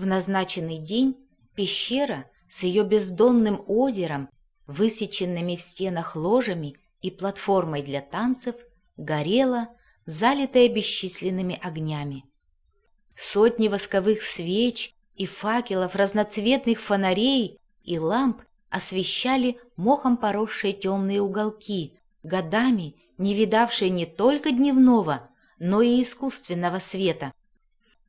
В назначенный день пещера с ее бездонным озером, высеченными в стенах ложами и платформой для танцев, горела, залитая бесчисленными огнями. Сотни восковых свеч и факелов разноцветных фонарей и ламп освещали мохом поросшие темные уголки, годами не видавшие не только дневного, но и искусственного света.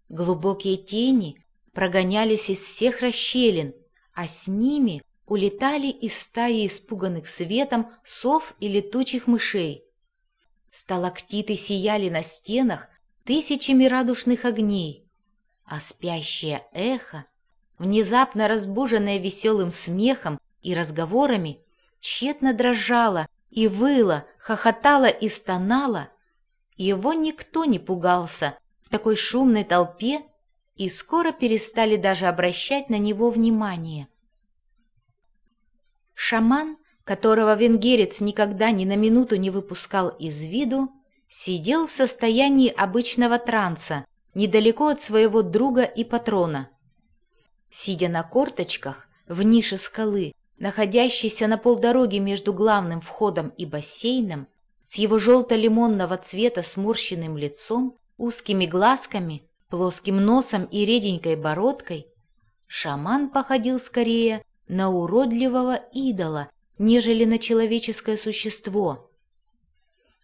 Глубокие тени прогонялись из всех расщелин, а с ними улетали из стаи испуганных светом сов и летучих мышей. Сталактиты сияли на стенах тысячами радужных огней, а спящее эхо, внезапно разбуженное веселым смехом и разговорами, тщетно дрожало и выло, хохотало и стонало. Его никто не пугался в такой шумной толпе и скоро перестали даже обращать на него внимание. Шаман, которого венгерец никогда ни на минуту не выпускал из виду, сидел в состоянии обычного транса, недалеко от своего друга и патрона. Сидя на корточках в нише скалы, находящейся на полдороге между главным входом и бассейном, с его желто-лимонного цвета сморщенным лицом, узкими глазками, плоским носом и реденькой бородкой, шаман походил скорее на уродливого идола, нежели на человеческое существо.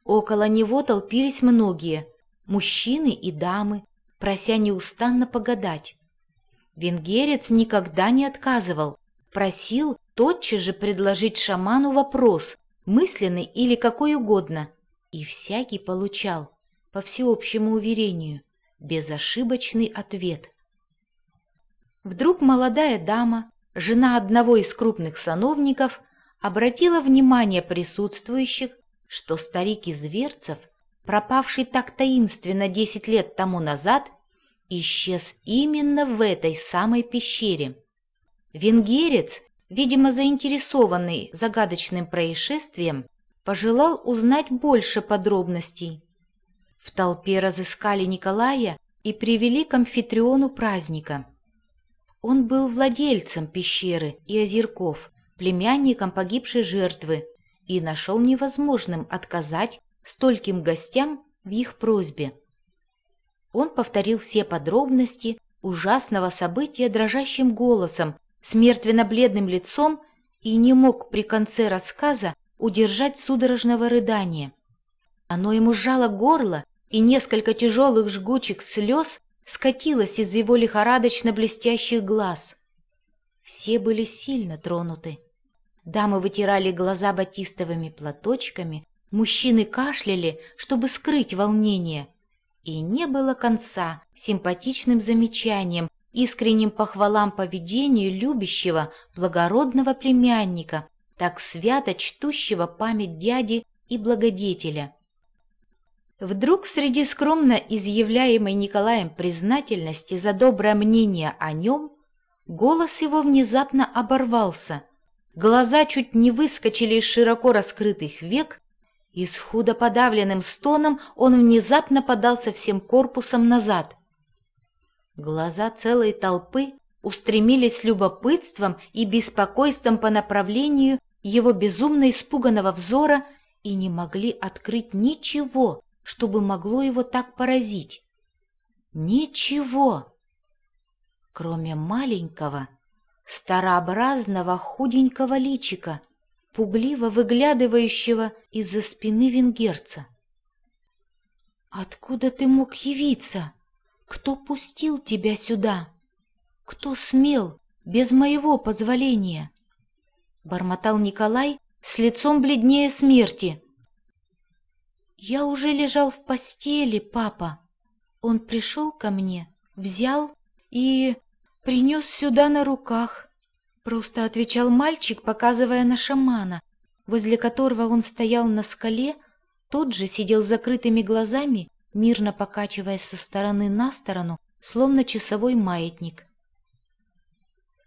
Около него толпились многие, мужчины и дамы, прося неустанно погадать. Венгерец никогда не отказывал, просил тотчас же предложить шаману вопрос, мысленный или какой угодно, и всякий получал, по всеобщему уверению, безошибочный ответ. Вдруг молодая дама, жена одного из крупных сановников, обратила внимание присутствующих, что старик из Верцев – пропавший так таинственно десять лет тому назад, исчез именно в этой самой пещере. Венгерец, видимо заинтересованный загадочным происшествием, пожелал узнать больше подробностей. В толпе разыскали Николая и привели к амфитриону праздника. Он был владельцем пещеры и озерков, племянником погибшей жертвы, и нашел невозможным отказать стольким гостям в их просьбе. Он повторил все подробности ужасного события дрожащим голосом, с мертвенно-бледным лицом и не мог при конце рассказа удержать судорожного рыдания. Оно ему сжало горло, и несколько тяжелых жгучих слез скатилось из его лихорадочно блестящих глаз. Все были сильно тронуты. Дамы вытирали глаза батистовыми платочками, Мужчины кашляли, чтобы скрыть волнение. И не было конца симпатичным замечаниям, искренним похвалам поведению любящего, благородного племянника, так свято чтущего память дяди и благодетеля. Вдруг среди скромно изъявляемой Николаем признательности за доброе мнение о нем, голос его внезапно оборвался, глаза чуть не выскочили из широко раскрытых век, и с худо подавленным стоном он внезапно подался всем корпусом назад. Глаза целой толпы устремились с любопытством и беспокойством по направлению его безумно испуганного взора и не могли открыть ничего, чтобы могло его так поразить. Ничего, кроме маленького, старообразного худенького личика — пугливо выглядывающего из-за спины венгерца. «Откуда ты мог явиться? Кто пустил тебя сюда? Кто смел без моего позволения?» Бормотал Николай с лицом бледнее смерти. «Я уже лежал в постели, папа. Он пришел ко мне, взял и принес сюда на руках. Просто отвечал мальчик, показывая на шамана, возле которого он стоял на скале, тот же сидел с закрытыми глазами, мирно покачиваясь со стороны на сторону, словно часовой маятник.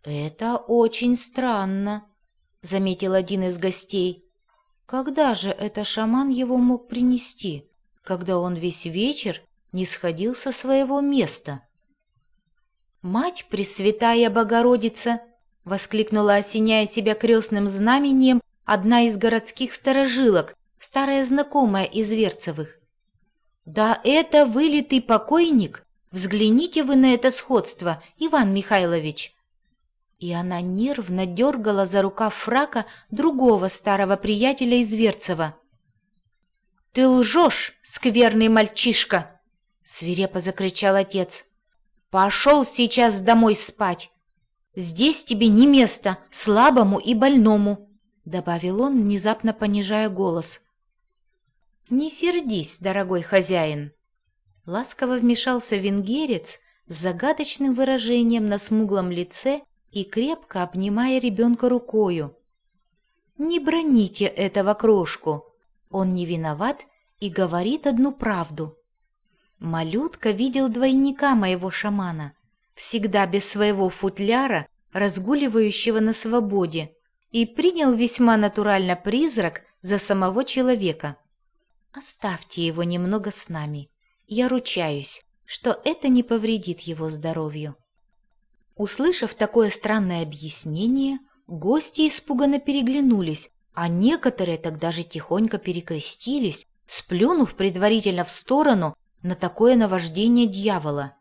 «Это очень странно», — заметил один из гостей. «Когда же это шаман его мог принести, когда он весь вечер не сходил со своего места?» «Мать Пресвятая Богородица!» — воскликнула, осеняя себя крестным знамением, одна из городских сторожилок, старая знакомая из Верцевых. «Да это вылитый покойник! Взгляните вы на это сходство, Иван Михайлович!» И она нервно дергала за рукав фрака другого старого приятеля из Верцева. «Ты лжешь, скверный мальчишка!» — свирепо закричал отец. «Пошел сейчас домой спать! Здесь тебе не место слабому и больному!» — добавил он, внезапно понижая голос. «Не сердись, дорогой хозяин!» Ласково вмешался венгерец с загадочным выражением на смуглом лице и крепко обнимая ребенка рукою. «Не броните этого крошку!» Он не виноват и говорит одну правду. Малютка видел двойника моего шамана, всегда без своего футляра, разгуливающего на свободе, и принял весьма натурально призрак за самого человека. Оставьте его немного с нами. Я ручаюсь, что это не повредит его здоровью. Услышав такое странное объяснение, гости испуганно переглянулись, а некоторые тогда же тихонько перекрестились, сплюнув предварительно в сторону на такое наваждение дьявола.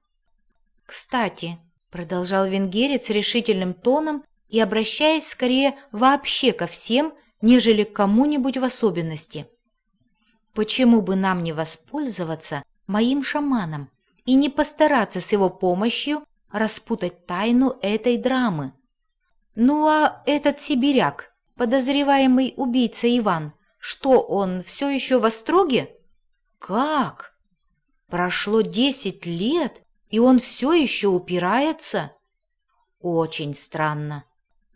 «Кстати», — продолжал венгерец решительным тоном и обращаясь скорее вообще ко всем, нежели к кому-нибудь в особенности, «почему бы нам не воспользоваться моим шаманом и не постараться с его помощью распутать тайну этой драмы? Ну а этот сибиряк, подозреваемый убийца Иван, что он все еще в остроге? Как? Прошло десять лет, и он все еще упирается? Очень странно.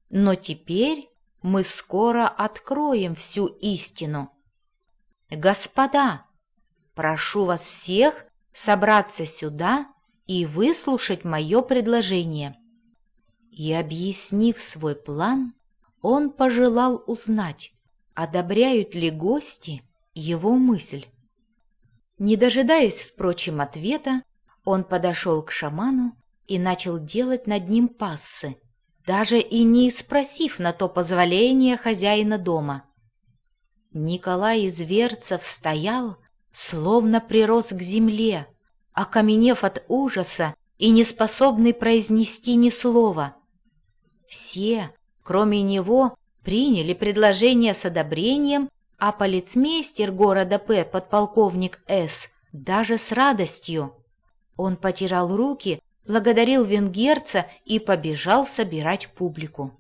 Но теперь мы скоро откроем всю истину. Господа, прошу вас всех собраться сюда и выслушать мое предложение. И, объяснив свой план, он пожелал узнать, одобряют ли гости его мысль. Не дожидаясь, впрочем, ответа, он подошел к шаману и начал делать над ним пассы, даже и не спросив на то позволения хозяина дома. Николай Изверцев стоял, словно прирос к земле, окаменев от ужаса и неспособный произнести ни слова. Все, Кроме него, приняли предложение с одобрением, а полицмейстер города П, подполковник С, даже с радостью. Он потирал руки, благодарил венгерца и побежал собирать публику.